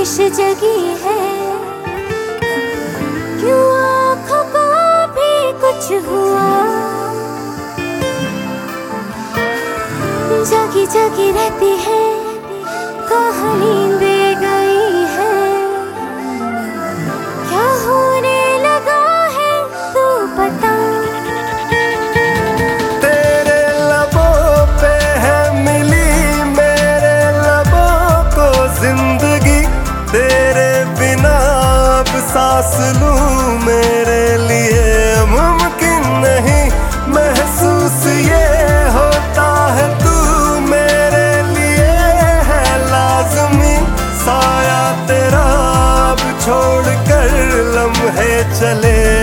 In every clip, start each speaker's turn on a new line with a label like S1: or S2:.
S1: ख्वाहिश जगी है। क्यों आँखों को भी कुछ हुआ?
S2: जगी जगी रहती है कहानी। सांस मेरे लिए, मुमकिन नहीं महसूस ये होता है तू मेरे लिए है लाजमी। साया तेरा अब छोड़ कर लम्हे चले।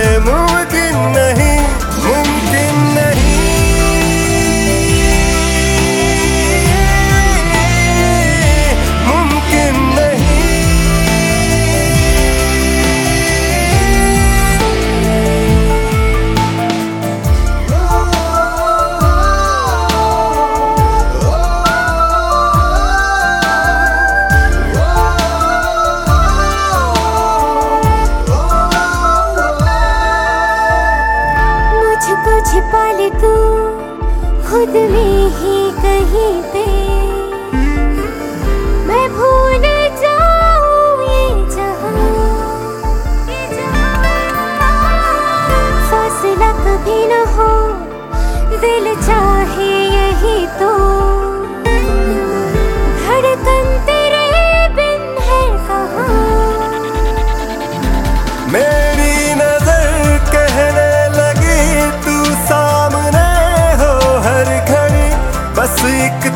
S1: तू खुद में ही कहीं पे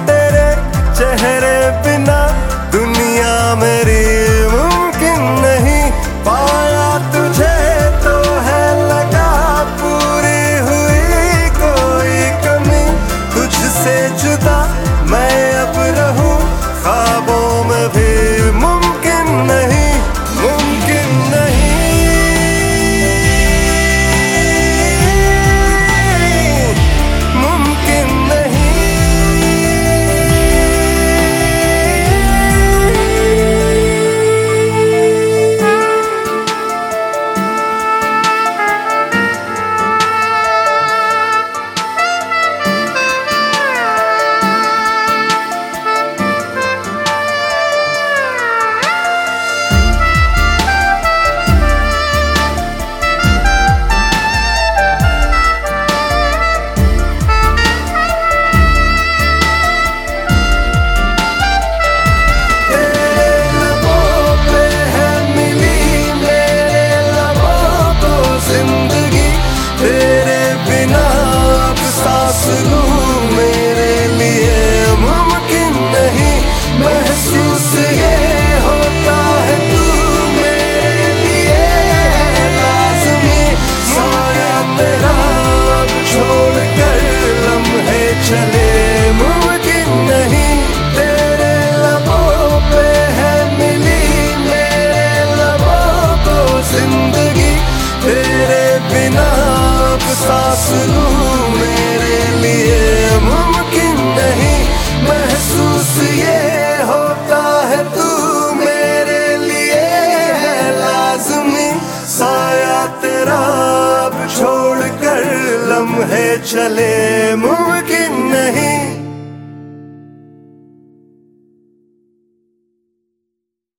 S1: तेरे
S2: चेहरे बिना हम है चले मुमकिन नहीं।